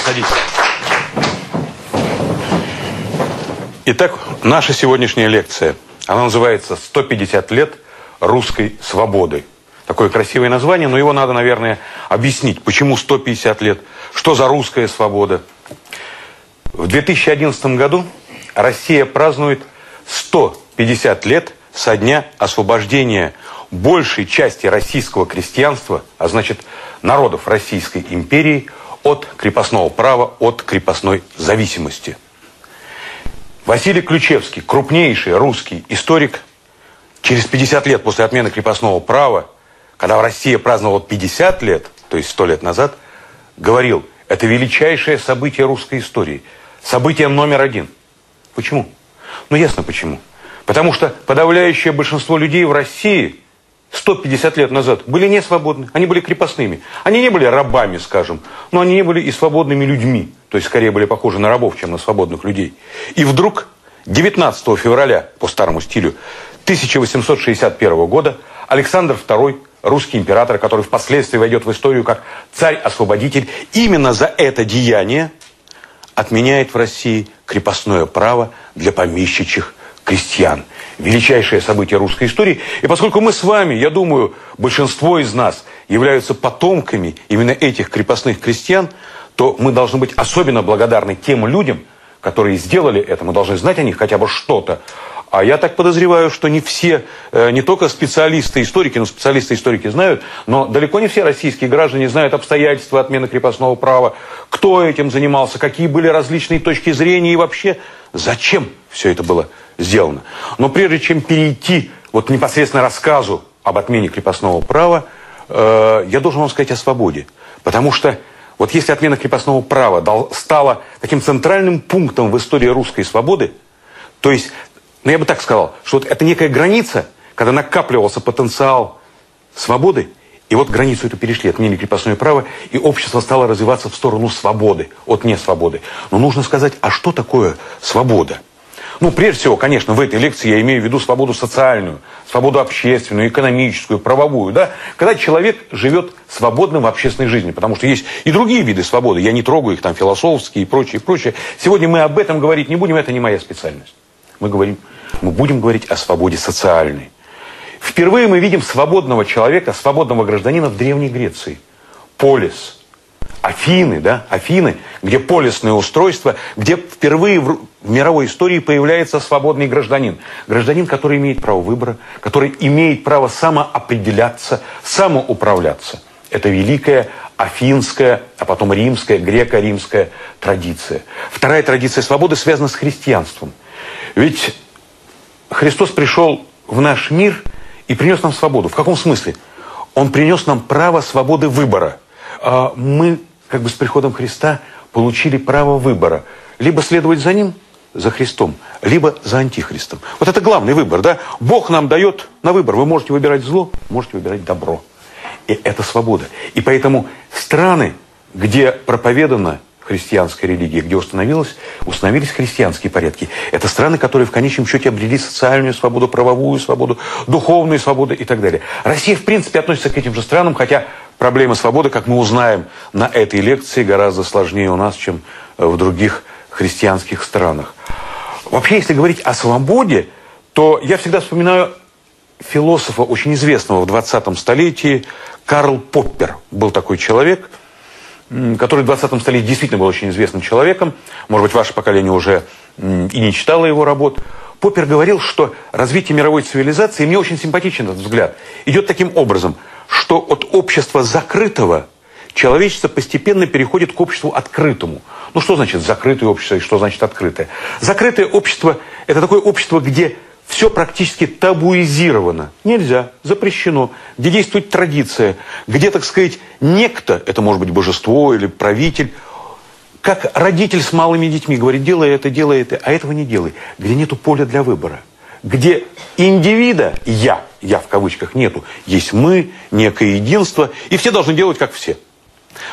Садитесь. Итак, наша сегодняшняя лекция, она называется «150 лет русской свободы». Такое красивое название, но его надо, наверное, объяснить. Почему 150 лет? Что за русская свобода? В 2011 году Россия празднует 150 лет со дня освобождения большей части российского крестьянства, а значит народов Российской империи – от крепостного права, от крепостной зависимости. Василий Ключевский, крупнейший русский историк, через 50 лет после отмены крепостного права, когда Россия праздновала 50 лет, то есть 100 лет назад, говорил, это величайшее событие русской истории, событие номер один. Почему? Ну, ясно почему. Потому что подавляющее большинство людей в России – 150 лет назад были не свободны, они были крепостными. Они не были рабами, скажем, но они не были и свободными людьми. То есть, скорее были похожи на рабов, чем на свободных людей. И вдруг 19 февраля, по старому стилю, 1861 года Александр II, русский император, который впоследствии войдет в историю как царь-освободитель, именно за это деяние отменяет в России крепостное право для помещичьих крестьян величайшее событие русской истории. И поскольку мы с вами, я думаю, большинство из нас являются потомками именно этих крепостных крестьян, то мы должны быть особенно благодарны тем людям, которые сделали это. Мы должны знать о них хотя бы что-то. А я так подозреваю, что не все, э, не только специалисты-историки, но специалисты-историки знают, но далеко не все российские граждане знают обстоятельства отмены крепостного права, кто этим занимался, какие были различные точки зрения и вообще зачем все это было сделано. Но прежде чем перейти вот непосредственно рассказу об отмене крепостного права, э, я должен вам сказать о свободе. Потому что вот если отмена крепостного права дал, стала таким центральным пунктом в истории русской свободы, то есть, ну я бы так сказал, что вот это некая граница, когда накапливался потенциал свободы, и вот границу эту перешли, отменили крепостное право, и общество стало развиваться в сторону свободы, от несвободы. Но нужно сказать, а что такое свобода? Ну, прежде всего, конечно, в этой лекции я имею в виду свободу социальную, свободу общественную, экономическую, правовую, да, когда человек живет свободно в общественной жизни, потому что есть и другие виды свободы, я не трогаю их, там, философские и прочее, прочее. Сегодня мы об этом говорить не будем, это не моя специальность. Мы говорим, мы будем говорить о свободе социальной. Впервые мы видим свободного человека, свободного гражданина в Древней Греции. Полис – Афины, да, Афины, где полисное устройство, где впервые в, мировой истории появляется свободный гражданин. Гражданин, который имеет право выбора, который имеет право самоопределяться, самоуправляться. Это великая афинская, а потом римская, греко-римская традиция. Вторая традиция свободы связана с христианством. Ведь Христос пришел в наш мир и принес нам свободу. В каком смысле? Он принес нам право свободы выбора. А мы как бы с приходом Христа получили право выбора. Либо следовать за Ним, за Христом, либо за Антихристом. Вот это главный выбор, да? Бог нам дает на выбор. Вы можете выбирать зло, можете выбирать добро. И это свобода. И поэтому страны, где проповедана христианская религия, где установилась, установились христианские порядки. Это страны, которые в конечном счете обрели социальную свободу, правовую свободу, духовную свободу и так далее. Россия, в принципе, относится к этим же странам, хотя Проблема свободы, как мы узнаем на этой лекции, гораздо сложнее у нас, чем в других христианских странах. Вообще, если говорить о свободе, то я всегда вспоминаю философа, очень известного в 20 столетии, Карл Поппер. Был такой человек, который в 20 столетии действительно был очень известным человеком. Может быть, ваше поколение уже и не читало его работ. Поппер говорил, что развитие мировой цивилизации, мне очень симпатичен этот взгляд, идет таким образом – что от общества закрытого человечество постепенно переходит к обществу открытому. Ну что значит закрытое общество и что значит открытое? Закрытое общество – это такое общество, где все практически табуизировано. Нельзя, запрещено. Где действует традиция, где, так сказать, некто, это может быть божество или правитель, как родитель с малыми детьми говорит, делай это, делай это, а этого не делай. Где нету поля для выбора. Где индивида, я, я в кавычках, нету. Есть мы, некое единство, и все должны делать, как все.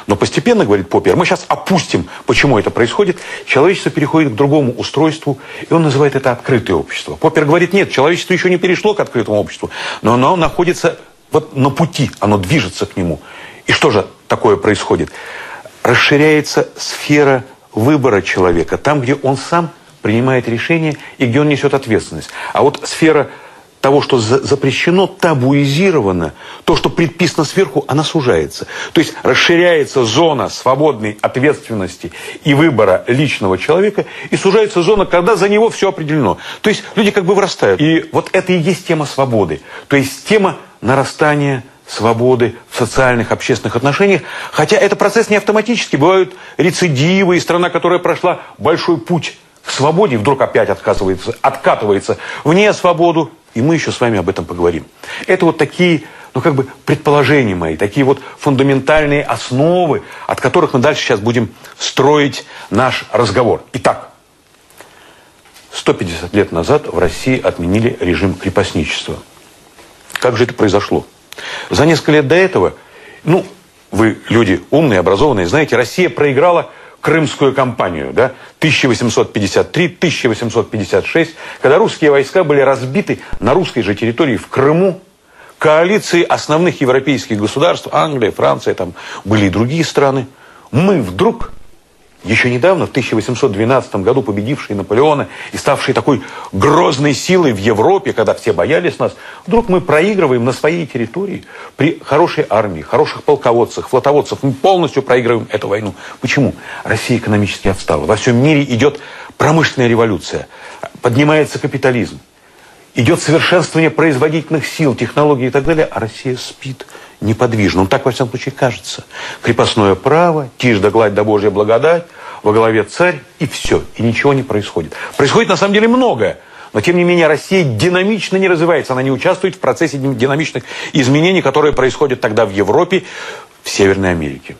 Но постепенно, говорит Поппер, мы сейчас опустим, почему это происходит, человечество переходит к другому устройству, и он называет это открытое общество. Поппер говорит, нет, человечество еще не перешло к открытому обществу, но оно находится вот на пути, оно движется к нему. И что же такое происходит? Расширяется сфера выбора человека, там, где он сам принимает решения и где он несет ответственность. А вот сфера того, что запрещено, табуизировано, то, что предписано сверху, она сужается. То есть расширяется зона свободной ответственности и выбора личного человека, и сужается зона, когда за него все определено. То есть люди как бы вырастают. И вот это и есть тема свободы. То есть тема нарастания свободы в социальных, общественных отношениях. Хотя это процесс не автоматический. Бывают рецидивы, и страна, которая прошла большой путь к свободе, вдруг опять отказывается, откатывается в не свободу, и мы еще с вами об этом поговорим. Это вот такие, ну как бы предположения мои, такие вот фундаментальные основы, от которых мы дальше сейчас будем строить наш разговор. Итак, 150 лет назад в России отменили режим крепостничества. Как же это произошло? За несколько лет до этого, ну, вы люди умные, образованные, знаете, Россия проиграла Крымскую кампанию, да, 1853-1856, когда русские войска были разбиты на русской же территории в Крыму, коалиции основных европейских государств, Англия, Франция, там были и другие страны, мы вдруг еще недавно, в 1812 году, победившие Наполеона и ставшие такой грозной силой в Европе, когда все боялись нас, вдруг мы проигрываем на своей территории при хорошей армии, хороших полководцах, флотоводцах. Мы полностью проигрываем эту войну. Почему? Россия экономически отстала. Во всем мире идет промышленная революция, поднимается капитализм, идет совершенствование производительных сил, технологий и так далее, а Россия спит неподвижно. Ну, так, во всяком случае, кажется. Крепостное право, тишь да гладь да Божья благодать, во главе царь, и все, и ничего не происходит. Происходит, на самом деле, многое. Но, тем не менее, Россия динамично не развивается. Она не участвует в процессе динамичных изменений, которые происходят тогда в Европе, в Северной Америке.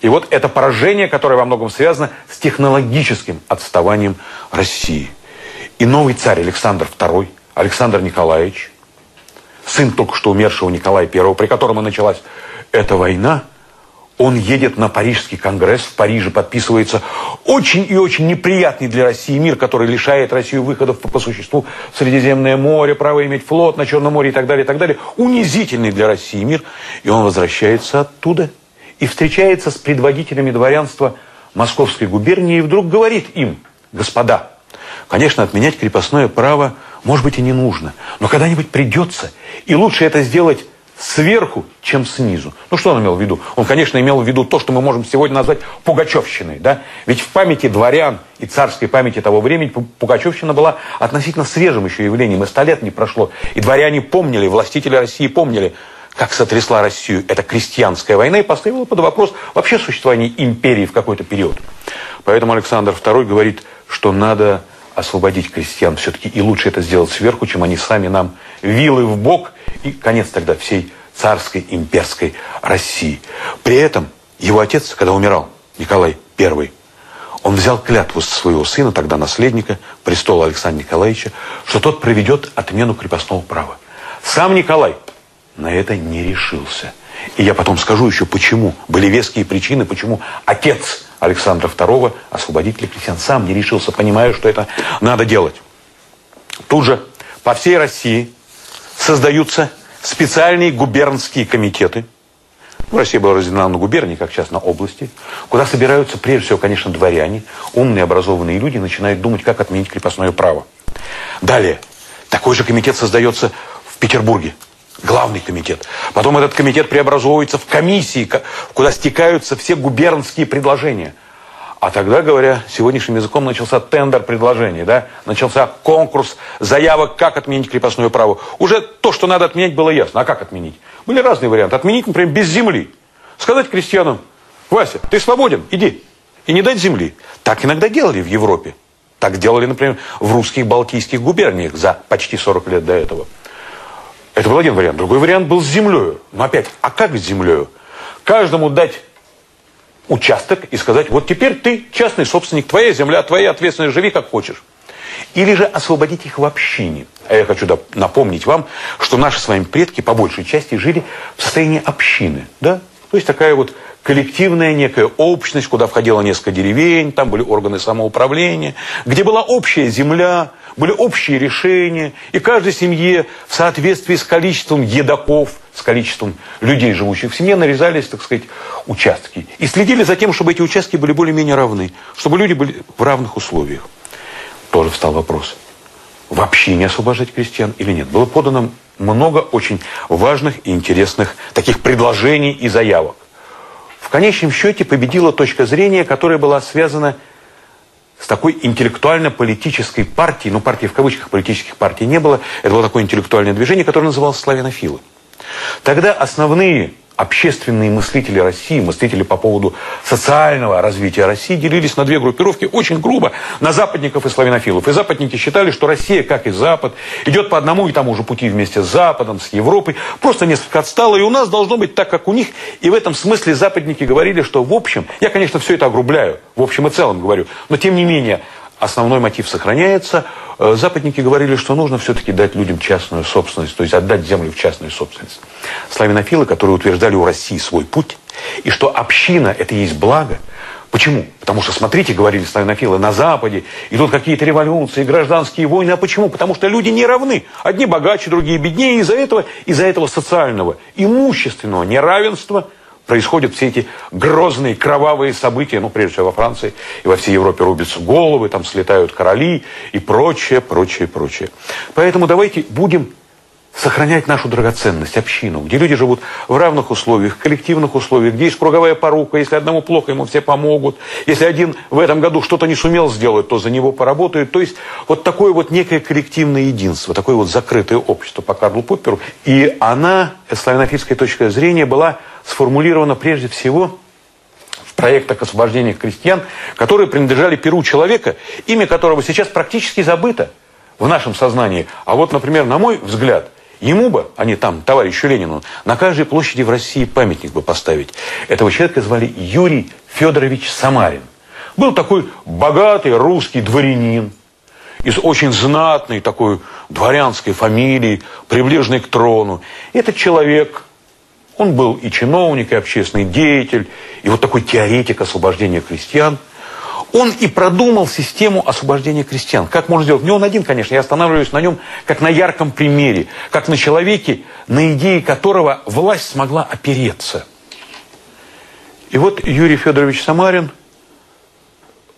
И вот это поражение, которое во многом связано с технологическим отставанием России. И новый царь Александр II, Александр Николаевич, сын только что умершего Николая I, при котором и началась эта война, он едет на Парижский конгресс, в Париже подписывается очень и очень неприятный для России мир, который лишает Россию выходов по, существу в Средиземное море, право иметь флот на Черном море и так далее, и так далее. Унизительный для России мир. И он возвращается оттуда и встречается с предводителями дворянства Московской губернии и вдруг говорит им, господа, конечно, отменять крепостное право может быть и не нужно, но когда-нибудь придется, и лучше это сделать сверху, чем снизу. Ну, что он имел в виду? Он, конечно, имел в виду то, что мы можем сегодня назвать пугачевщиной. Да? Ведь в памяти дворян и царской памяти того времени пугачевщина была относительно свежим еще явлением, и сто лет не прошло. И дворяне помнили, властители России помнили, как сотрясла Россию эта крестьянская война и поставила под вопрос вообще существование империи в какой-то период. Поэтому Александр II говорит, что надо освободить крестьян все-таки, и лучше это сделать сверху, чем они сами нам вилы в бок, и конец тогда всей царской имперской России. При этом его отец, когда умирал, Николай I, он взял клятву своего сына, тогда наследника престола Александра Николаевича, что тот проведет отмену крепостного права. Сам Николай на это не решился. И я потом скажу еще, почему. Были веские причины, почему отец Александра II, освободитель крестьян, сам не решился, понимая, что это надо делать. Тут же по всей России создаются специальные губернские комитеты. Ну, Россия была разделена на губернии, как сейчас на области, куда собираются, прежде всего, конечно, дворяне, умные, образованные люди, начинают думать, как отменить крепостное право. Далее, такой же комитет создается в Петербурге, главный комитет. Потом этот комитет преобразовывается в комиссии, куда стекаются все губернские предложения – а тогда, говоря сегодняшним языком, начался тендер предложений, да? начался конкурс заявок, как отменить крепостное право. Уже то, что надо отменять, было ясно. А как отменить? Были разные варианты. Отменить, например, без земли. Сказать крестьянам, Вася, ты свободен, иди. И не дать земли. Так иногда делали в Европе. Так делали, например, в русских балтийских губерниях за почти 40 лет до этого. Это был один вариант. Другой вариант был с землей. Но опять, а как с землей? Каждому дать участок и сказать, вот теперь ты частный собственник, твоя земля, твоя ответственность, живи как хочешь. Или же освободить их в общине. А я хочу напомнить вам, что наши с вами предки по большей части жили в состоянии общины. Да? То есть такая вот коллективная некая общность, куда входило несколько деревень, там были органы самоуправления, где была общая земля, были общие решения, и каждой семье в соответствии с количеством едоков, с количеством людей, живущих в семье, нарезались, так сказать, участки. И следили за тем, чтобы эти участки были более-менее равны, чтобы люди были в равных условиях. Тоже встал вопрос, вообще не освобождать крестьян или нет. Было подано много очень важных и интересных таких предложений и заявок. В конечном счете победила точка зрения, которая была связана с такой интеллектуально-политической партией, ну партии в кавычках политических партий не было, это было такое интеллектуальное движение, которое называлось славянофилы. Тогда основные общественные мыслители России, мыслители по поводу социального развития России делились на две группировки очень грубо на западников и славянофилов. И западники считали, что Россия, как и Запад, идет по одному и тому же пути вместе с Западом, с Европой, просто несколько отстала, и у нас должно быть так, как у них. И в этом смысле западники говорили, что в общем, я, конечно, все это огрубляю, в общем и целом говорю, но тем не менее, основной мотив сохраняется. Э, западники говорили, что нужно все-таки дать людям частную собственность, то есть отдать землю в частную собственность. Славянофилы, которые утверждали у России свой путь, и что община – это есть благо. Почему? Потому что, смотрите, говорили славянофилы, на Западе идут какие-то революции, гражданские войны. А почему? Потому что люди не равны. Одни богаче, другие беднее. Из-за этого, из-за этого социального, имущественного неравенства – происходят все эти грозные, кровавые события, ну, прежде всего во Франции и во всей Европе рубятся головы, там слетают короли и прочее, прочее, прочее. Поэтому давайте будем сохранять нашу драгоценность, общину, где люди живут в равных условиях, коллективных условиях, где есть круговая порука, если одному плохо, ему все помогут, если один в этом году что-то не сумел сделать, то за него поработают. То есть вот такое вот некое коллективное единство, такое вот закрытое общество по Карлу Попперу. И она, славянофильская точка зрения, была сформулирована прежде всего в проектах освобождения крестьян, которые принадлежали перу человека, имя которого сейчас практически забыто в нашем сознании. А вот, например, на мой взгляд – Ему бы, а не там, товарищу Ленину, на каждой площади в России памятник бы поставить. Этого человека звали Юрий Федорович Самарин. Был такой богатый русский дворянин, из очень знатной такой дворянской фамилии, приближенной к трону. Этот человек, он был и чиновник, и общественный деятель, и вот такой теоретик освобождения крестьян – он и продумал систему освобождения крестьян. Как можно сделать? Не он один, конечно, я останавливаюсь на нем как на ярком примере, как на человеке, на идее которого власть смогла опереться. И вот Юрий Федорович Самарин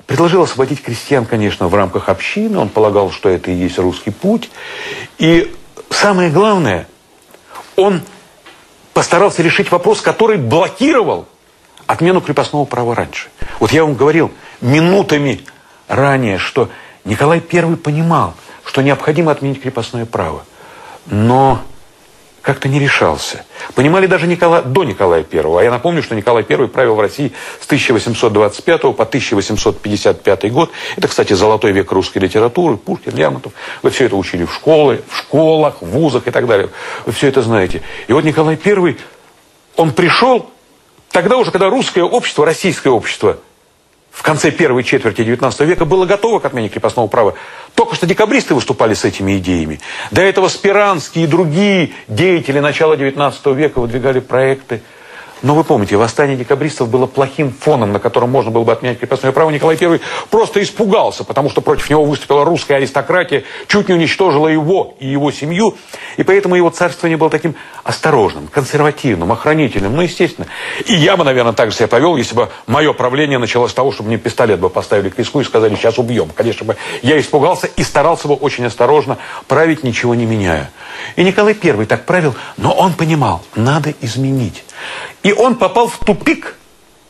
предложил освободить крестьян, конечно, в рамках общины. Он полагал, что это и есть русский путь. И самое главное, он постарался решить вопрос, который блокировал отмену крепостного права раньше. Вот я вам говорил минутами ранее, что Николай I понимал, что необходимо отменить крепостное право. Но как-то не решался. Понимали даже Николай, до Николая I. А я напомню, что Николай I правил в России с 1825 по 1855 год. Это, кстати, золотой век русской литературы, Пушкин, Лермонтов. Вы все это учили в школе, в школах, в вузах и так далее. Вы все это знаете. И вот Николай I, он пришел Тогда уже, когда русское общество, российское общество в конце первой четверти XIX века было готово к отмене крепостного права. Только что декабристы выступали с этими идеями. До этого Спиранский и другие деятели начала XIX века выдвигали проекты но вы помните, восстание декабристов было плохим фоном, на котором можно было бы отменять крепостное право. Николай I просто испугался, потому что против него выступила русская аристократия, чуть не уничтожила его и его семью. И поэтому его царствование было таким осторожным, консервативным, охранительным. Ну, естественно. И я бы, наверное, так же себя повел, если бы мое правление началось с того, чтобы мне пистолет бы поставили к виску и сказали, сейчас убьем. Конечно бы я испугался и старался бы очень осторожно править, ничего не меняя. И Николай I так правил, но он понимал, надо изменить. И он попал в тупик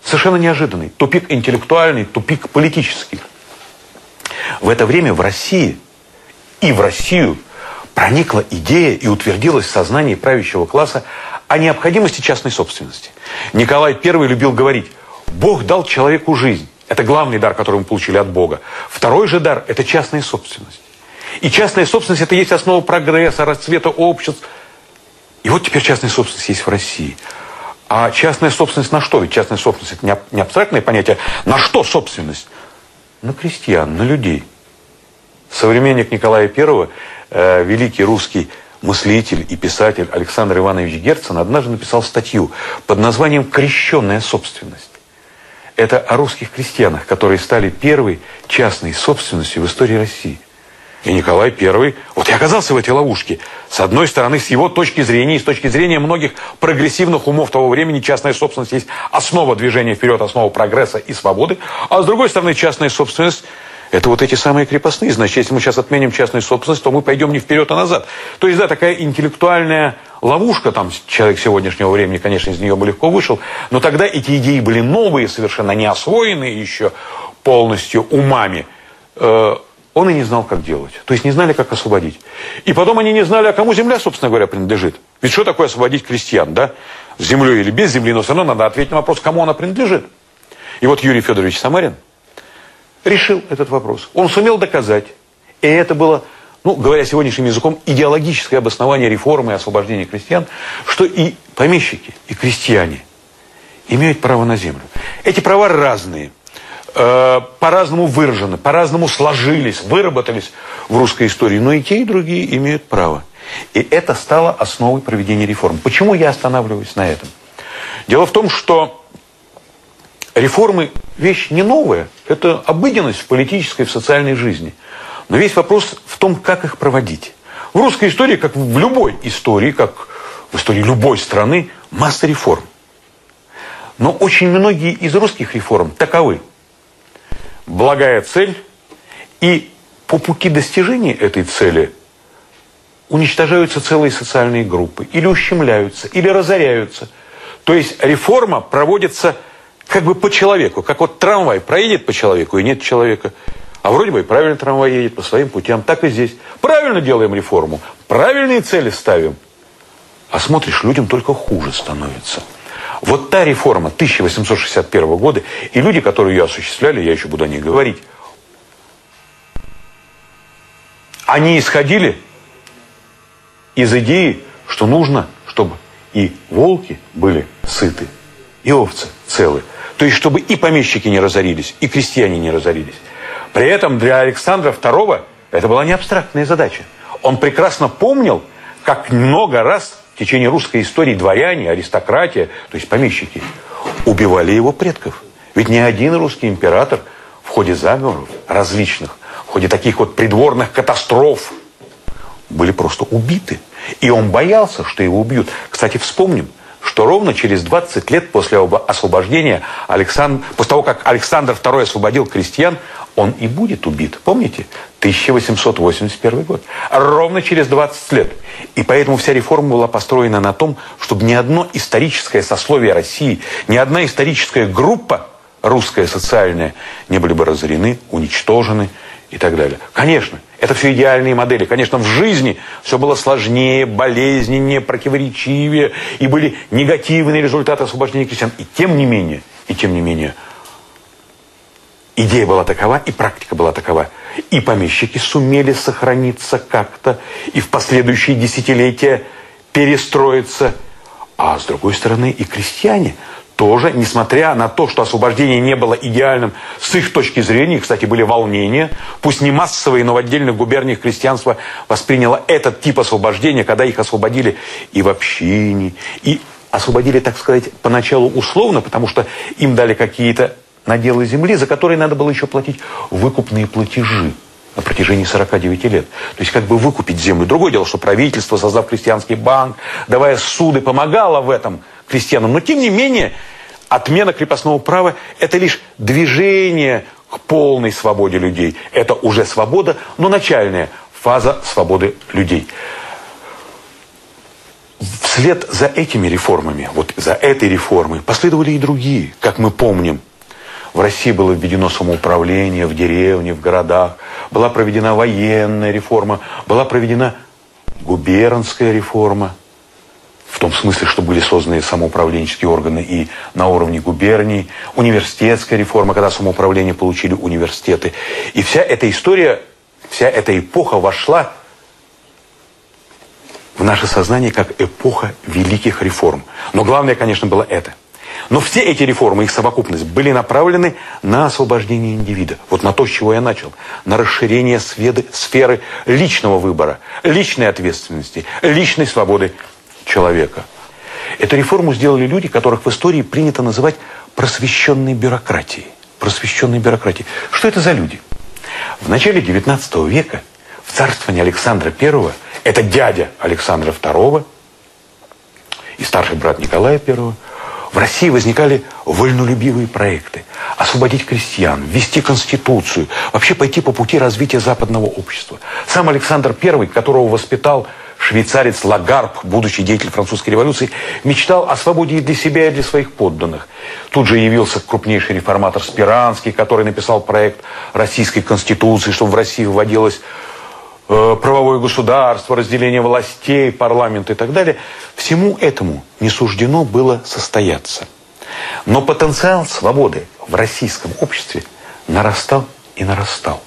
совершенно неожиданный. Тупик интеллектуальный, тупик политический. В это время в России и в Россию проникла идея и утвердилась в сознании правящего класса о необходимости частной собственности. Николай I любил говорить, Бог дал человеку жизнь. Это главный дар, который мы получили от Бога. Второй же дар – это частная собственность. И частная собственность – это есть основа прогресса, расцвета обществ. И вот теперь частная собственность есть в России. А частная собственность на что? Ведь частная собственность – это не абстрактное понятие. На что собственность? На крестьян, на людей. Современник Николая I, э, великий русский мыслитель и писатель Александр Иванович Герцен однажды написал статью под названием «Крещенная собственность». Это о русских крестьянах, которые стали первой частной собственностью в истории России. И Николай I, вот и оказался в этой ловушке. С одной стороны, с его точки зрения и с точки зрения многих прогрессивных умов того времени, частная собственность есть основа движения вперед, основа прогресса и свободы. А с другой стороны, частная собственность это вот эти самые крепостные. Значит, если мы сейчас отменим частную собственность, то мы пойдем не вперед, а назад. То есть, да, такая интеллектуальная ловушка, там человек сегодняшнего времени, конечно, из нее бы легко вышел, но тогда эти идеи были новые, совершенно не освоенные еще полностью умами. Он и не знал, как делать. То есть не знали, как освободить. И потом они не знали, а кому земля, собственно говоря, принадлежит. Ведь что такое освободить крестьян, да? С землей или без земли, но все равно надо ответить на вопрос, кому она принадлежит. И вот Юрий Федорович Самарин, решил этот вопрос. Он сумел доказать, и это было, ну, говоря сегодняшним языком, идеологическое обоснование реформы и освобождения крестьян, что и помещики, и крестьяне имеют право на землю. Эти права разные, э, по-разному выражены, по-разному сложились, выработались в русской истории, но и те, и другие имеют право. И это стало основой проведения реформ. Почему я останавливаюсь на этом? Дело в том, что Реформы – вещь не новая, это обыденность в политической в социальной жизни. Но весь вопрос в том, как их проводить. В русской истории, как в любой истории, как в истории любой страны, масса реформ. Но очень многие из русских реформ таковы. Благая цель, и по пути достижения этой цели уничтожаются целые социальные группы, или ущемляются, или разоряются. То есть реформа проводится как бы по человеку. Как вот трамвай проедет по человеку, и нет человека. А вроде бы и правильно трамвай едет по своим путям. Так и здесь. Правильно делаем реформу. Правильные цели ставим. А смотришь, людям только хуже становится. Вот та реформа 1861 года, и люди, которые ее осуществляли, я еще буду о них говорить, они исходили из идеи, что нужно, чтобы и волки были сыты, и овцы целы. То есть, чтобы и помещики не разорились, и крестьяне не разорились. При этом для Александра II это была не абстрактная задача. Он прекрасно помнил, как много раз течение русской истории дворяне, аристократия, то есть помещики, убивали его предков. Ведь ни один русский император в ходе заговоров различных, в ходе таких вот придворных катастроф были просто убиты. И он боялся, что его убьют. Кстати, вспомним, что ровно через 20 лет после освобождения Александр, после того, как Александр II освободил крестьян, он и будет убит. Помните? 1881 год. Ровно через 20 лет. И поэтому вся реформа была построена на том, чтобы ни одно историческое сословие России, ни одна историческая группа русская социальная не были бы разорены, уничтожены и так далее. Конечно, это все идеальные модели. Конечно, в жизни все было сложнее, болезненнее, противоречивее, и были негативные результаты освобождения крестьян. И тем не менее, и тем не менее, идея была такова, и практика была такова. И помещики сумели сохраниться как-то, и в последующие десятилетия перестроиться. А с другой стороны, и крестьяне – тоже, несмотря на то, что освобождение не было идеальным с их точки зрения, кстати, были волнения, пусть не массовые, но в отдельных губерниях крестьянство восприняло этот тип освобождения, когда их освободили и в общине, и освободили, так сказать, поначалу условно, потому что им дали какие-то наделы земли, за которые надо было еще платить выкупные платежи на протяжении 49 лет. То есть как бы выкупить землю. Другое дело, что правительство, создав крестьянский банк, давая суды, помогало в этом крестьянам. Но тем не менее, отмена крепостного права – это лишь движение к полной свободе людей. Это уже свобода, но начальная фаза свободы людей. Вслед за этими реформами, вот за этой реформой, последовали и другие, как мы помним. В России было введено самоуправление в деревне, в городах, была проведена военная реформа, была проведена губернская реформа. в том смысле, что были созданы самоуправленческие органы и на уровне губерний, университетская реформа, когда самоуправление получили университеты. И вся эта история, вся эта эпоха вошла в наше сознание как эпоха великих реформ. Но главное, конечно, было это. Но все эти реформы, их совокупность, были направлены на освобождение индивида. Вот на то, с чего я начал. На расширение сведы, сферы личного выбора, личной ответственности, личной свободы человека. Эту реформу сделали люди, которых в истории принято называть просвещенной бюрократией. Просвещенной бюрократией. Что это за люди? В начале XIX века в царствовании Александра I, это дядя Александра II и старший брат Николая I, в России возникали вольнолюбивые проекты. Освободить крестьян, ввести конституцию, вообще пойти по пути развития западного общества. Сам Александр I, которого воспитал швейцарец Лагарб, будущий деятель французской революции, мечтал о свободе и для себя, и для своих подданных. Тут же явился крупнейший реформатор Спиранский, который написал проект Российской Конституции, чтобы в России вводилось э, правовое государство, разделение властей, парламент и так далее. Всему этому не суждено было состояться. Но потенциал свободы в российском обществе нарастал и нарастал.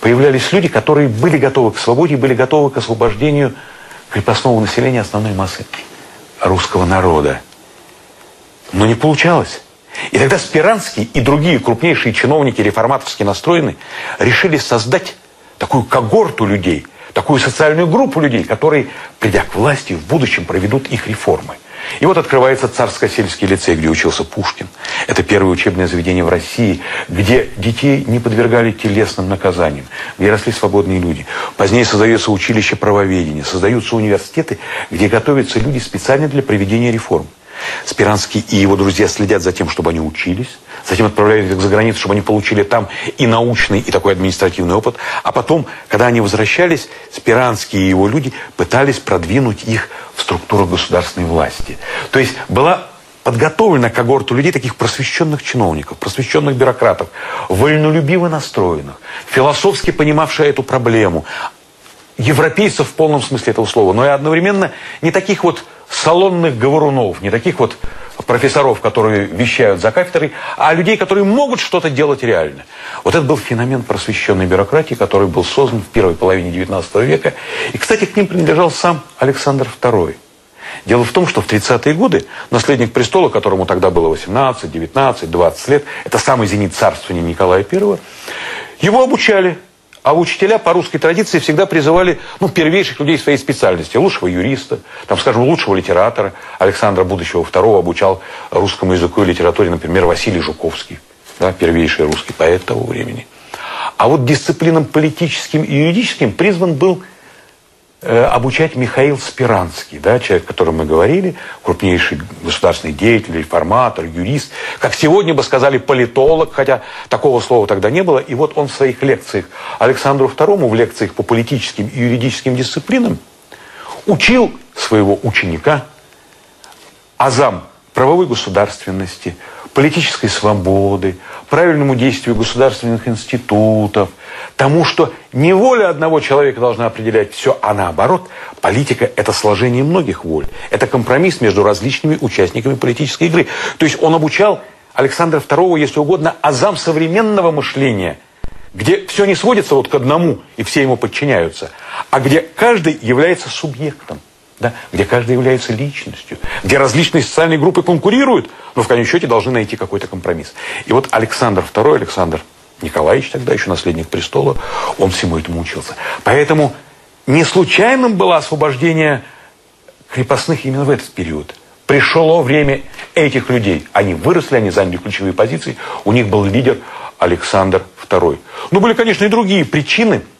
Появлялись люди, которые были готовы к свободе, были готовы к освобождению крепостного населения основной массы русского народа. Но не получалось. И тогда Спиранский и другие крупнейшие чиновники реформаторски настроены решили создать такую когорту людей, такую социальную группу людей, которые, придя к власти, в будущем проведут их реформы. И вот открывается Царско-сельский лицей, где учился Пушкин. Это первое учебное заведение в России, где детей не подвергали телесным наказаниям, где росли свободные люди. Позднее создается училище правоведения, создаются университеты, где готовятся люди специально для проведения реформ. Спиранский и его друзья следят за тем, чтобы они учились, затем отправляют их за границу, чтобы они получили там и научный, и такой административный опыт. А потом, когда они возвращались, Спиранский и его люди пытались продвинуть их в структуру государственной власти. То есть была подготовлена когорту людей, таких просвещенных чиновников, просвещенных бюрократов, вольнолюбиво настроенных, философски понимавших эту проблему, европейцев в полном смысле этого слова, но и одновременно не таких вот салонных говорунов, не таких вот профессоров, которые вещают за кафедрой, а людей, которые могут что-то делать реально. Вот это был феномен просвещенной бюрократии, который был создан в первой половине XIX века. И, кстати, к ним принадлежал сам Александр II. Дело в том, что в 30-е годы наследник престола, которому тогда было 18, 19, 20 лет, это самый зенит царствования Николая I, его обучали а учителя по русской традиции всегда призывали ну, первейших людей своей специальности. Лучшего юриста, там, скажем, лучшего литератора. Александра будущего второго обучал русскому языку и литературе, например, Василий Жуковский, да, первейший русский поэт того времени. А вот дисциплинам политическим и юридическим призван был обучать Михаил Спиранский, да, человек, о котором мы говорили, крупнейший государственный деятель, реформатор, юрист, как сегодня бы сказали политолог, хотя такого слова тогда не было. И вот он в своих лекциях Александру II, в лекциях по политическим и юридическим дисциплинам, учил своего ученика азам правовой государственности, политической свободы, правильному действию государственных институтов, тому, что не воля одного человека должна определять все, а наоборот, политика – это сложение многих воль. Это компромисс между различными участниками политической игры. То есть он обучал Александра II, если угодно, азам современного мышления, где все не сводится вот к одному, и все ему подчиняются, а где каждый является субъектом да, где каждый является личностью, где различные социальные группы конкурируют, но в конечном счете должны найти какой-то компромисс. И вот Александр II, Александр Николаевич тогда еще наследник престола, он всему этому учился. Поэтому не случайным было освобождение крепостных именно в этот период. Пришло время этих людей. Они выросли, они заняли ключевые позиции. У них был лидер Александр II. Но были, конечно, и другие причины –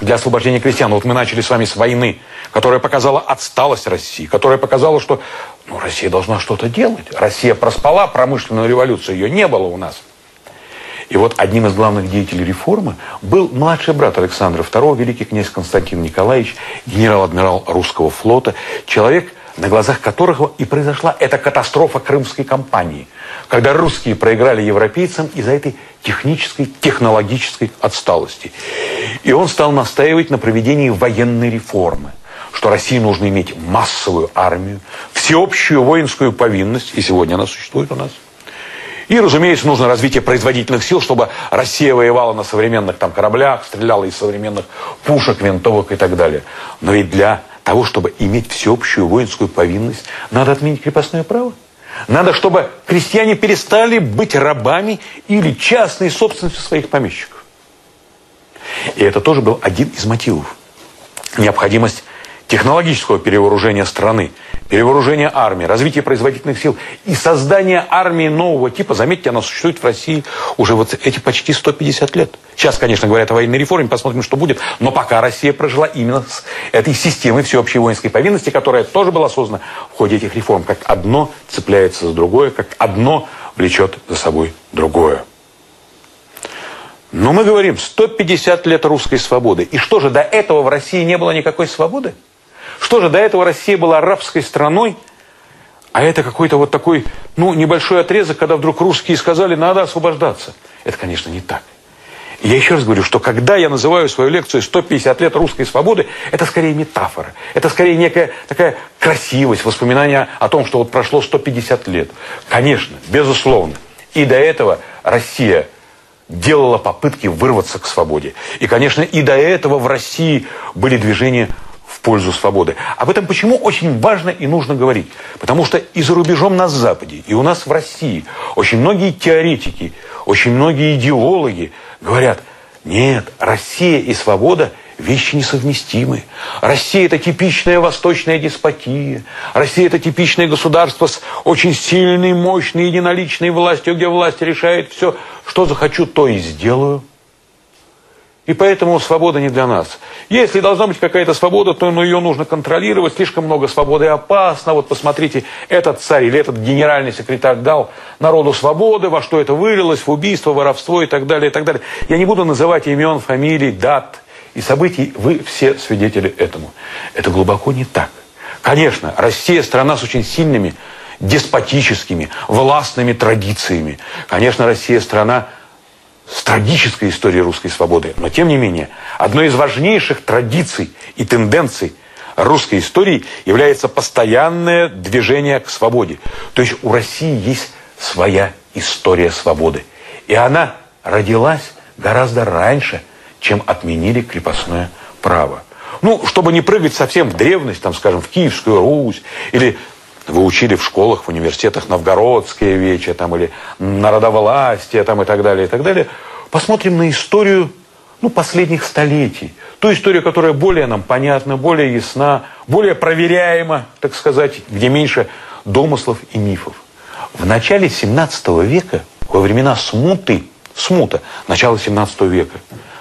для освобождения крестьян. Вот мы начали с вами с войны, которая показала отсталость России, которая показала, что ну, Россия должна что-то делать. Россия проспала промышленную революцию, ее не было у нас. И вот одним из главных деятелей реформы был младший брат Александра II, великий князь Константин Николаевич, генерал-адмирал русского флота, человек, на глазах которого и произошла эта катастрофа крымской кампании, когда русские проиграли европейцам из-за этой технической, технологической отсталости. И он стал настаивать на проведении военной реформы, что России нужно иметь массовую армию, всеобщую воинскую повинность, и сегодня она существует у нас. И, разумеется, нужно развитие производительных сил, чтобы Россия воевала на современных там кораблях, стреляла из современных пушек, винтовок и так далее. Но и для того, чтобы иметь всеобщую воинскую повинность, надо отменить крепостное право. Надо, чтобы крестьяне перестали быть рабами или частной собственностью своих помещиков. И это тоже был один из мотивов. Необходимость технологического перевооружения страны, перевооружения армии, развития производительных сил и создания армии нового типа. Заметьте, она существует в России уже вот эти почти 150 лет. Сейчас, конечно, говорят о военной реформе, посмотрим, что будет. Но пока Россия прожила именно с этой системой всеобщей воинской повинности, которая тоже была создана в ходе этих реформ. Как одно цепляется за другое, как одно влечет за собой другое. Но мы говорим, 150 лет русской свободы. И что же, до этого в России не было никакой свободы? Что же, до этого Россия была арабской страной, а это какой-то вот такой, ну, небольшой отрезок, когда вдруг русские сказали, надо освобождаться. Это, конечно, не так. И я еще раз говорю, что когда я называю свою лекцию «150 лет русской свободы», это скорее метафора. Это скорее некая такая красивость, воспоминание о том, что вот прошло 150 лет. Конечно, безусловно. И до этого Россия делала попытки вырваться к свободе. И, конечно, и до этого в России были движения в пользу свободы. Об этом почему очень важно и нужно говорить? Потому что и за рубежом на Западе, и у нас в России очень многие теоретики, очень многие идеологи говорят, нет, Россия и свобода – вещи несовместимые. Россия – это типичная восточная деспотия. Россия – это типичное государство с очень сильной, мощной, единоличной властью, где власть решает все, что захочу, то и сделаю – и поэтому свобода не для нас. Если должна быть какая-то свобода, то ну, ее нужно контролировать. Слишком много свободы опасно. Вот посмотрите, этот царь или этот генеральный секретарь дал народу свободы, во что это вылилось, в убийство, воровство и так далее, и так далее. Я не буду называть имен, фамилий, дат и событий. Вы все свидетели этому. Это глубоко не так. Конечно, Россия страна с очень сильными деспотическими, властными традициями. Конечно, Россия страна с трагической историей русской свободы. Но, тем не менее, одной из важнейших традиций и тенденций русской истории является постоянное движение к свободе. То есть у России есть своя история свободы. И она родилась гораздо раньше, чем отменили крепостное право. Ну, чтобы не прыгать совсем в древность, там, скажем, в Киевскую Русь или вы учили в школах, в университетах новгородские вечи, там, или народовластие, там, и так далее, и так далее. Посмотрим на историю ну, последних столетий. Ту историю, которая более нам понятна, более ясна, более проверяема, так сказать, где меньше домыслов и мифов. В начале 17 века, во времена смуты, смута, начало 17 века,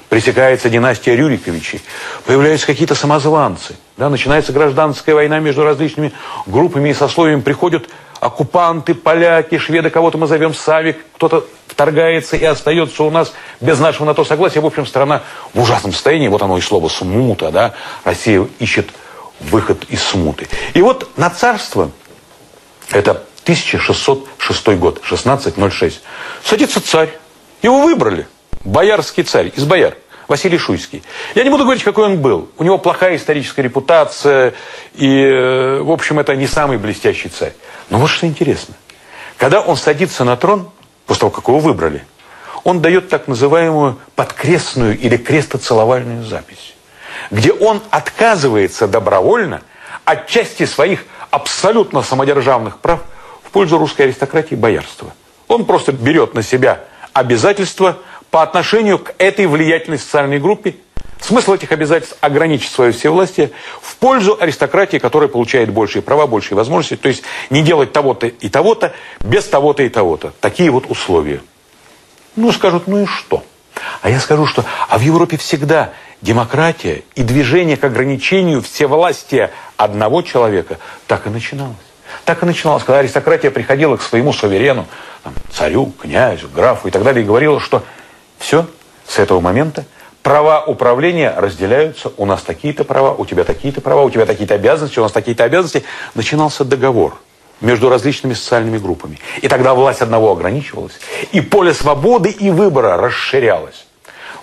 пресекается династия Рюриковичей, появляются какие-то самозванцы, да, начинается гражданская война между различными группами и сословиями, приходят оккупанты, поляки, шведы, кого-то мы зовем Савик, кто-то вторгается и остается у нас без нашего на то согласия. В общем, страна в ужасном состоянии, вот оно и слово смута, да, Россия ищет выход из смуты. И вот на царство, это 1606 год, 1606, садится царь, его выбрали, боярский царь, из бояр. Василий Шуйский. Я не буду говорить, какой он был. У него плохая историческая репутация, и, э, в общем, это не самый блестящий царь. Но вот что интересно. Когда он садится на трон, после того, как его выбрали, он дает так называемую подкрестную или крестоцеловальную запись, где он отказывается добровольно от части своих абсолютно самодержавных прав в пользу русской аристократии и боярства. Он просто берет на себя обязательства по отношению к этой влиятельной социальной группе. Смысл этих обязательств – ограничить свое всевластие в пользу аристократии, которая получает большие права, большие возможности. То есть не делать того-то и того-то без того-то и того-то. Такие вот условия. Ну, скажут, ну и что? А я скажу, что а в Европе всегда демократия и движение к ограничению всевластия одного человека так и начиналось. Так и начиналось, когда аристократия приходила к своему суверену, там, царю, князю, графу и так далее, и говорила, что все, с этого момента права управления разделяются. У нас такие-то права, у тебя такие-то права, у тебя такие-то обязанности, у нас такие-то обязанности. Начинался договор между различными социальными группами. И тогда власть одного ограничивалась, и поле свободы и выбора расширялось.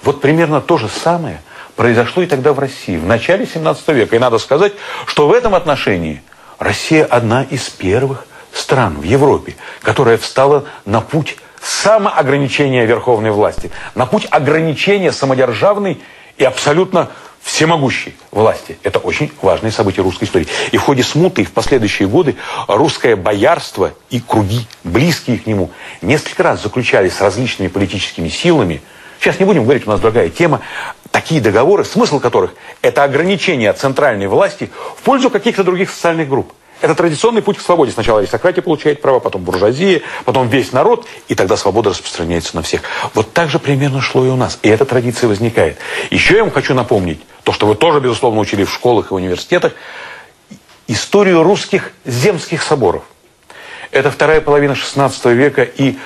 Вот примерно то же самое произошло и тогда в России, в начале 17 века. И надо сказать, что в этом отношении Россия одна из первых стран в Европе, которая встала на путь самоограничения верховной власти, на путь ограничения самодержавной и абсолютно всемогущей власти. Это очень важное событие русской истории. И в ходе смуты и в последующие годы русское боярство и круги, близкие к нему, несколько раз заключались с различными политическими силами. Сейчас не будем говорить, у нас другая тема. Такие договоры, смысл которых – это ограничение центральной власти в пользу каких-то других социальных групп. Это традиционный путь к свободе. Сначала аристократия получает право, потом буржуазия, потом весь народ, и тогда свобода распространяется на всех. Вот так же примерно шло и у нас. И эта традиция возникает. Еще я вам хочу напомнить, то, что вы тоже, безусловно, учили в школах и университетах, историю русских земских соборов. Это вторая половина XVI века и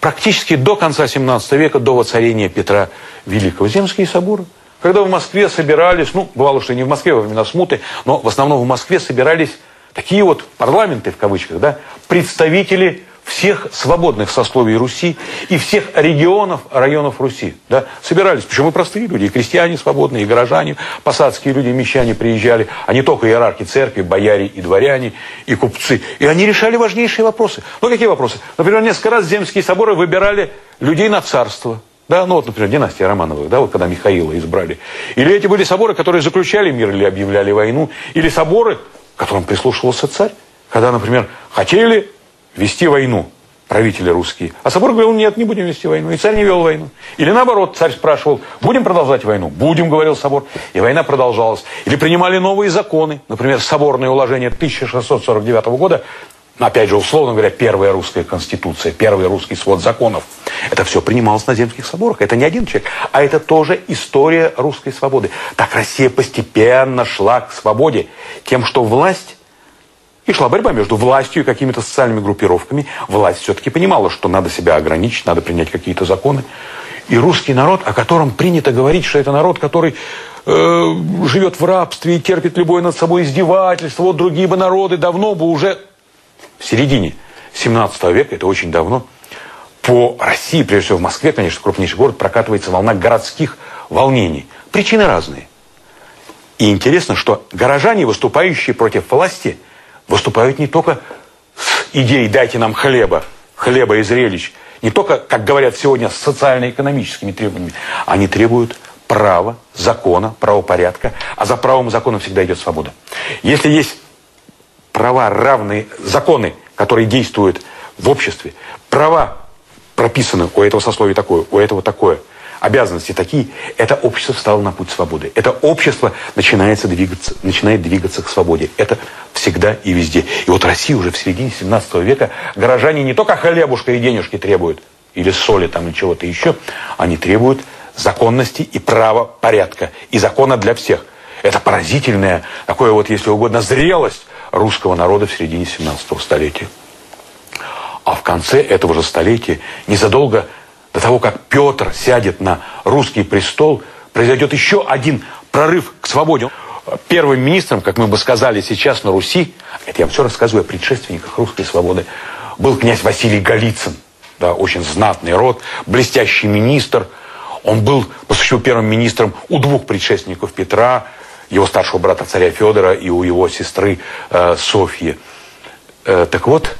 практически до конца XVII века, до воцарения Петра Великого. Земские соборы. Когда в Москве собирались, ну, бывало, что не в Москве во времена смуты, но в основном в Москве собирались такие вот парламенты, в кавычках, да, представители всех свободных сословий Руси и всех регионов, районов Руси. Да, собирались, причем и простые люди, и крестьяне свободные, и горожане, посадские люди, мещане приезжали, а не только иерархи церкви, бояре и дворяне, и купцы. И они решали важнейшие вопросы. Ну, какие вопросы? Например, несколько раз земские соборы выбирали людей на царство. Да, ну вот, например, династия Романовых, да, вот когда Михаила избрали. Или эти были соборы, которые заключали мир или объявляли войну. Или соборы, которым прислушивался царь. Когда, например, хотели вести войну правители русские. А собор говорил, нет, не будем вести войну. И царь не вел войну. Или наоборот, царь спрашивал, будем продолжать войну? Будем, говорил собор. И война продолжалась. Или принимали новые законы. Например, соборное уложение 1649 года. Опять же, условно говоря, первая русская конституция, первый русский свод законов. Это все принималось на земских соборах. Это не один человек, а это тоже история русской свободы. Так Россия постепенно шла к свободе тем, что власть и шла борьба между властью и какими-то социальными группировками. Власть все-таки понимала, что надо себя ограничить, надо принять какие-то законы. И русский народ, о котором принято говорить, что это народ, который э, живет в рабстве и терпит любое над собой издевательство, вот другие бы народы давно бы уже в середине 17 века, это очень давно, по России, прежде всего в Москве, конечно, крупнейший город, прокатывается волна городских волнений. Причины разные. И интересно, что горожане, выступающие против власти – выступают не только с идеей «дайте нам хлеба», хлеба и зрелищ, не только, как говорят сегодня, с социально-экономическими требованиями, они требуют права, закона, правопорядка, а за правом и законом всегда идет свобода. Если есть права равные, законы, которые действуют в обществе, права прописаны у этого сословия такое, у этого такое – обязанности такие, это общество встало на путь свободы. Это общество начинается двигаться, начинает двигаться к свободе. Это всегда и везде. И вот Россия уже в середине 17 века, горожане не только хлебушка и денежки требуют, или соли там, или чего-то еще, они требуют законности и права порядка, и закона для всех. Это поразительная, такое вот, если угодно, зрелость русского народа в середине 17 столетия. А в конце этого же столетия, незадолго до того, как Петр сядет на русский престол, произойдет еще один прорыв к свободе. Первым министром, как мы бы сказали сейчас на Руси, это я вам все рассказываю о предшественниках русской свободы, был князь Василий Голицын. Да, очень знатный род, блестящий министр. Он был, по существу, первым министром у двух предшественников Петра, его старшего брата царя Федора и у его сестры э, Софьи. Э, так вот,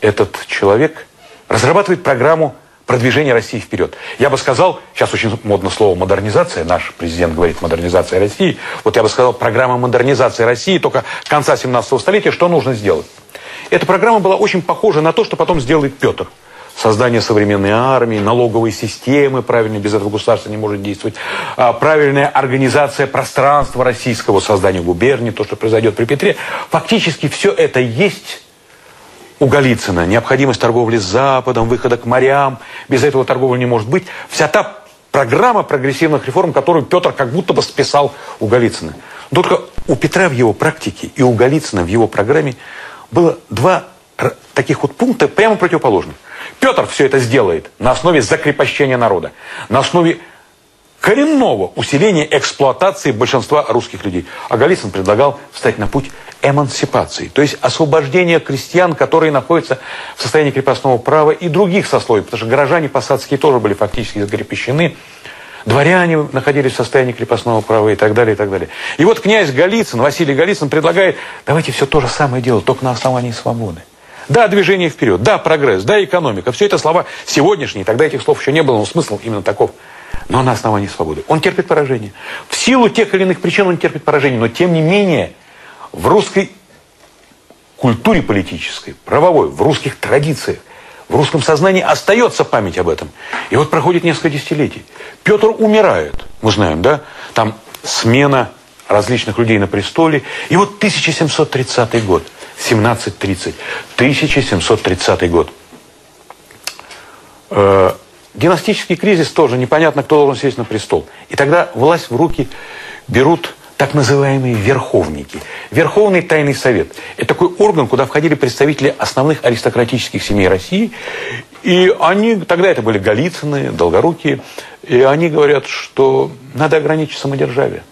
этот человек разрабатывает программу продвижение России вперед. Я бы сказал, сейчас очень модно слово модернизация, наш президент говорит модернизация России, вот я бы сказал, программа модернизации России только конца 17 столетия, что нужно сделать? Эта программа была очень похожа на то, что потом сделает Петр. Создание современной армии, налоговой системы, правильно, без этого государство не может действовать, а, правильная организация пространства российского, создание губернии, то, что произойдет при Петре. Фактически все это есть у Голицына необходимость торговли с Западом, выхода к морям. Без этого торговли не может быть. Вся та программа прогрессивных реформ, которую Петр как будто бы списал у Голицына. Только у Петра в его практике и у Голицына в его программе было два таких вот пункта прямо противоположных. Петр все это сделает на основе закрепощения народа, на основе коренного усиления эксплуатации большинства русских людей. А Голицын предлагал встать на путь эмансипации, то есть освобождения крестьян, которые находятся в состоянии крепостного права и других сословий, потому что горожане посадские тоже были фактически закрепощены. Дворяне находились в состоянии крепостного права и так далее, и так далее. И вот князь Голицын, Василий Голицын предлагает, давайте все то же самое делать, только на основании свободы. Да, движение вперед, да, прогресс, да, экономика. Все это слова сегодняшние, тогда этих слов еще не было, но смысл именно таков. Но на основании свободы. Он терпит поражение. В силу тех или иных причин он терпит поражение, но тем не менее в русской культуре политической, правовой, в русских традициях, в русском сознании остается память об этом. И вот проходит несколько десятилетий. Петр умирает, мы знаем, да? Там смена различных людей на престоле. И вот 1730 год, 1730, 1730 год. Э, династический кризис тоже, непонятно, кто должен сесть на престол. И тогда власть в руки берут так называемые верховники. Верховный тайный совет. Это такой орган, куда входили представители основных аристократических семей России. И они, тогда это были Голицыны, Долгорукие, и они говорят, что надо ограничить самодержавие.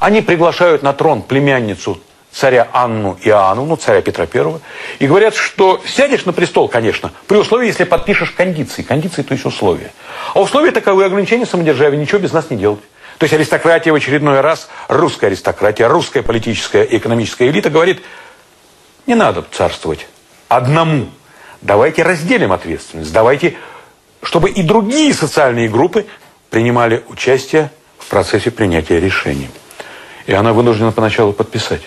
Они приглашают на трон племянницу царя Анну Иоанну, ну, царя Петра Первого, и говорят, что сядешь на престол, конечно, при условии, если подпишешь кондиции. Кондиции, то есть условия. А условия таковы ограничения самодержавия, ничего без нас не делать. То есть аристократия в очередной раз, русская аристократия, русская политическая и экономическая элита говорит, не надо царствовать одному. Давайте разделим ответственность. Давайте, чтобы и другие социальные группы принимали участие в процессе принятия решений. И она вынуждена поначалу подписать.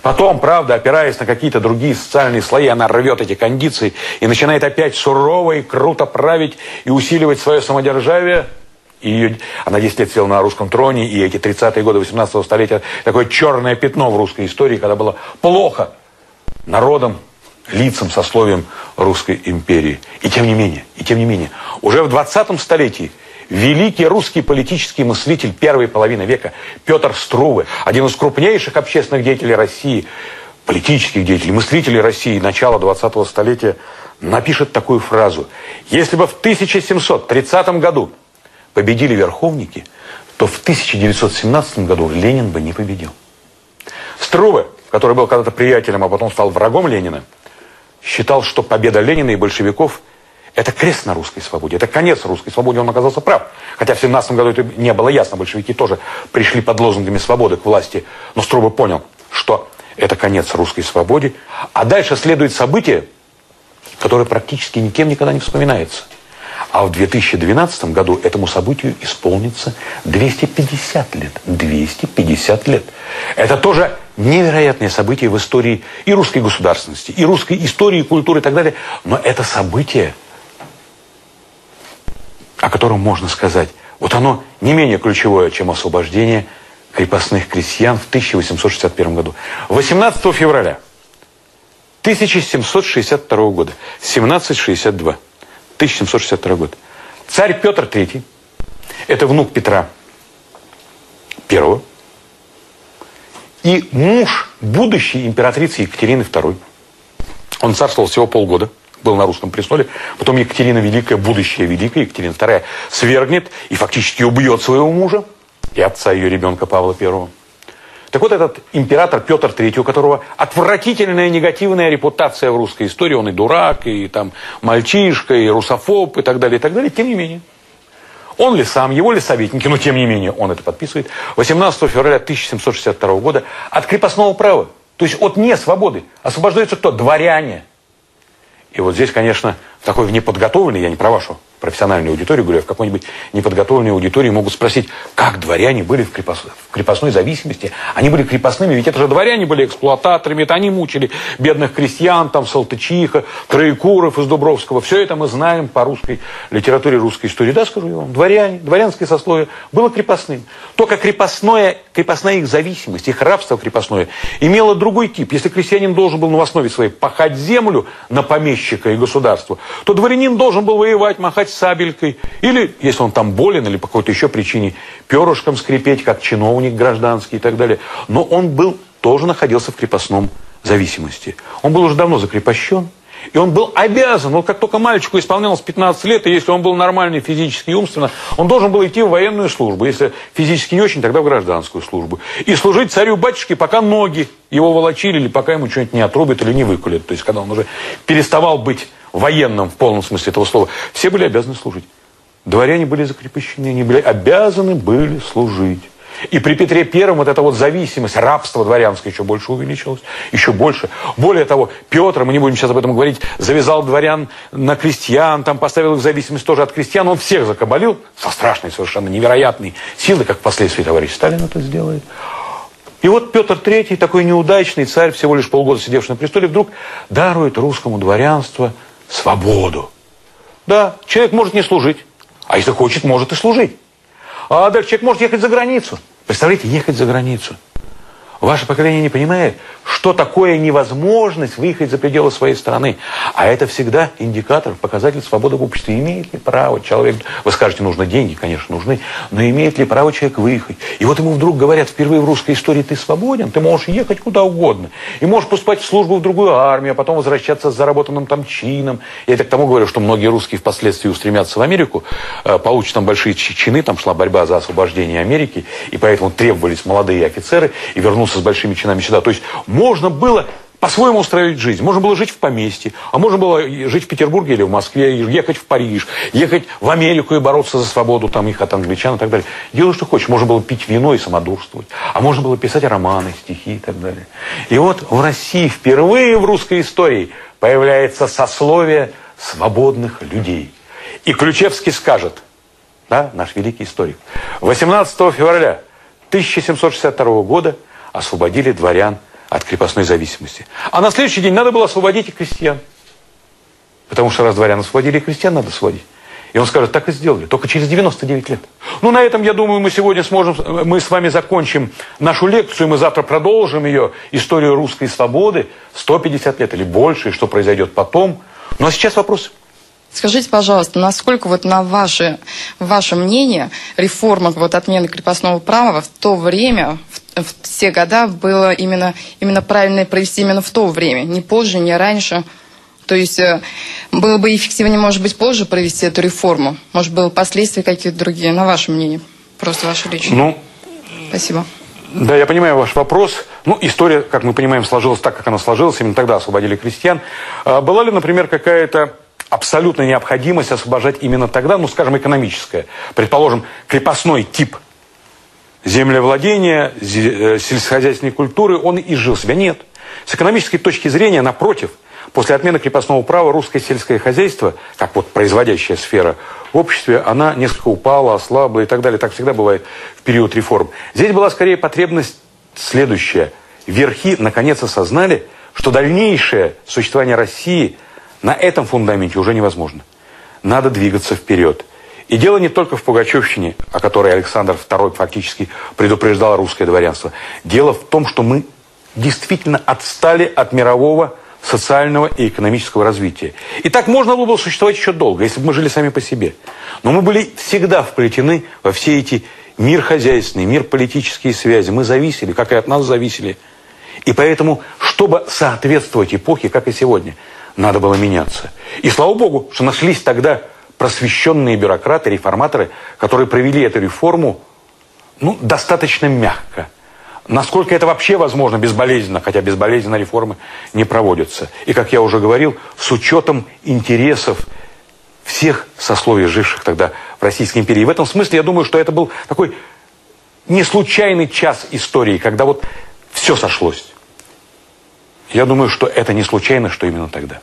Потом, правда, опираясь на какие-то другие социальные слои, она рвет эти кондиции и начинает опять сурово и круто править и усиливать свое самодержавие – и ее, она 10 лет села на русском троне, и эти 30-е годы 18 столетия, такое черное пятно в русской истории, когда было плохо народом, лицам, сословием русской империи. И тем не менее, и тем не менее, уже в 20-м столетии великий русский политический мыслитель первой половины века Петр Струве, один из крупнейших общественных деятелей России, политических деятелей, мыслителей России начала 20-го столетия, напишет такую фразу. Если бы в 1730 году победили верховники, то в 1917 году Ленин бы не победил. Струве, который был когда-то приятелем, а потом стал врагом Ленина, считал, что победа Ленина и большевиков – это крест на русской свободе, это конец русской свободе, он оказался прав. Хотя в 17 году это не было ясно, большевики тоже пришли под лозунгами свободы к власти, но Струве понял, что это конец русской свободе. А дальше следует событие, которое практически никем никогда не вспоминается – а в 2012 году этому событию исполнится 250 лет. 250 лет. Это тоже невероятное событие в истории и русской государственности, и русской истории, культуры и так далее. Но это событие, о котором можно сказать, вот оно не менее ключевое, чем освобождение крепостных крестьян в 1861 году. 18 февраля 1762 года, 1762 1762 год. Царь Петр III, это внук Петра I, и муж будущей императрицы Екатерины II. Он царствовал всего полгода, был на русском престоле. Потом Екатерина Великая, будущая Великая, Екатерина II, свергнет и фактически убьет своего мужа и отца ее ребенка Павла I. Так вот, этот император Петр III, у которого отвратительная негативная репутация в русской истории, он и дурак, и там мальчишка, и русофоб, и так далее, и так далее, тем не менее. Он ли сам, его ли советники, но тем не менее он это подписывает. 18 февраля 1762 года от крепостного права, то есть от несвободы, освобождаются кто? Дворяне. И вот здесь, конечно, такой неподготовленный, я не про вашу профессиональную аудиторию, говорю, в какой-нибудь неподготовленной аудитории могут спросить, как дворяне были в, крепос... в крепостной зависимости. Они были крепостными, ведь это же дворяне были эксплуататорами, это они мучили бедных крестьян, там, Салтычиха, Троекуров из Дубровского. Все это мы знаем по русской литературе, русской истории. Да, скажу я вам, дворяне, дворянское сословие было крепостным. Только крепостное, крепостная их зависимость, их рабство крепостное имело другой тип. Если крестьянин должен был на основе своей пахать землю на помещика и государство, то дворянин должен был воевать, махать сабелькой, или, если он там болен, или по какой-то еще причине, перышком скрипеть, как чиновник гражданский и так далее. Но он был, тоже находился в крепостном зависимости. Он был уже давно закрепощен, и он был обязан, вот как только мальчику исполнялось 15 лет, и если он был нормальный физически и умственно, он должен был идти в военную службу. Если физически не очень, тогда в гражданскую службу. И служить царю-батюшке, пока ноги его волочили, или пока ему что-нибудь не отрубят или не выкулят. То есть, когда он уже переставал быть военным в полном смысле этого слова, все были обязаны служить. дворяне были закрепощены, они были обязаны были служить. И при Петре Первом вот эта вот зависимость, рабство дворянское еще больше увеличилось, еще больше. Более того, Петр, мы не будем сейчас об этом говорить, завязал дворян на крестьян, там поставил их в зависимость тоже от крестьян, он всех закабалил со страшной, совершенно невероятной силой, как впоследствии товарищ Сталин это сделает. И вот Петр III, такой неудачный царь, всего лишь полгода сидевший на престоле, вдруг дарует русскому дворянству свободу. Да, человек может не служить, а если хочет, может и служить. А дальше человек может ехать за границу. Представляете, ехать за границу. Ваше поколение не понимает, что такое невозможность выехать за пределы своей страны. А это всегда индикатор, показатель свободы в обществе. Имеет ли право человек, вы скажете, нужны деньги, конечно, нужны, но имеет ли право человек выехать? И вот ему вдруг говорят, впервые в русской истории ты свободен, ты можешь ехать куда угодно. И можешь поступать в службу в другую армию, а потом возвращаться с заработанным там чином. Я это к тому говорю, что многие русские впоследствии устремятся в Америку, э, получат там большие чины, там шла борьба за освобождение Америки, и поэтому требовались молодые офицеры, и вернулся с большими чинами сюда. То есть можно было по-своему устраивать жизнь. Можно было жить в поместье, а можно было жить в Петербурге или в Москве, ехать в Париж, ехать в Америку и бороться за свободу там их от англичан и так далее. Делай, что хочешь. Можно было пить вино и самодурствовать. А можно было писать романы, стихи и так далее. И вот в России впервые в русской истории появляется сословие свободных людей. И Ключевский скажет, да, наш великий историк, 18 февраля 1762 года освободили дворян от крепостной зависимости. А на следующий день надо было освободить и крестьян. Потому что раз дворян освободили, и крестьян надо освободить. И он скажет, так и сделали, только через 99 лет. Ну, на этом, я думаю, мы сегодня сможем, мы с вами закончим нашу лекцию, мы завтра продолжим ее, историю русской свободы, 150 лет или больше, и что произойдет потом. Ну, а сейчас вопрос. Скажите, пожалуйста, насколько вот на ваше, ваше мнение реформа вот отмены крепостного права в то время, в, в те года было именно, именно правильно провести именно в то время, не позже, не раньше? То есть э, было бы эффективнее, может быть, позже провести эту реформу? Может, было последствия какие-то другие? На ваше мнение? Просто ваше личное. Ну, Спасибо. Да, я понимаю ваш вопрос. Ну, история, как мы понимаем, сложилась так, как она сложилась. Именно тогда освободили крестьян. А была ли, например, какая-то абсолютная необходимость освобождать именно тогда, ну, скажем, экономическая. Предположим, крепостной тип землевладения, э, сельскохозяйственной культуры, он и жил себя. Нет. С экономической точки зрения, напротив, после отмены крепостного права русское сельское хозяйство, как вот производящая сфера в обществе, она несколько упала, ослабла и так далее. Так всегда бывает в период реформ. Здесь была скорее потребность следующая. Верхи наконец осознали, что дальнейшее существование России – на этом фундаменте уже невозможно. Надо двигаться вперед. И дело не только в Пугачевщине, о которой Александр II фактически предупреждал русское дворянство. Дело в том, что мы действительно отстали от мирового социального и экономического развития. И так можно было бы существовать еще долго, если бы мы жили сами по себе. Но мы были всегда вплетены во все эти мир хозяйственный, мир политические связи. Мы зависели, как и от нас зависели. И поэтому, чтобы соответствовать эпохе, как и сегодня – надо было меняться. И слава богу, что нашлись тогда просвещенные бюрократы, реформаторы, которые провели эту реформу ну, достаточно мягко. Насколько это вообще возможно безболезненно, хотя безболезненно реформы не проводятся. И, как я уже говорил, с учетом интересов всех сословий, живших тогда в Российской империи. И в этом смысле я думаю, что это был такой не случайный час истории, когда вот все сошлось. Я думаю, что это не случайно, что именно тогда.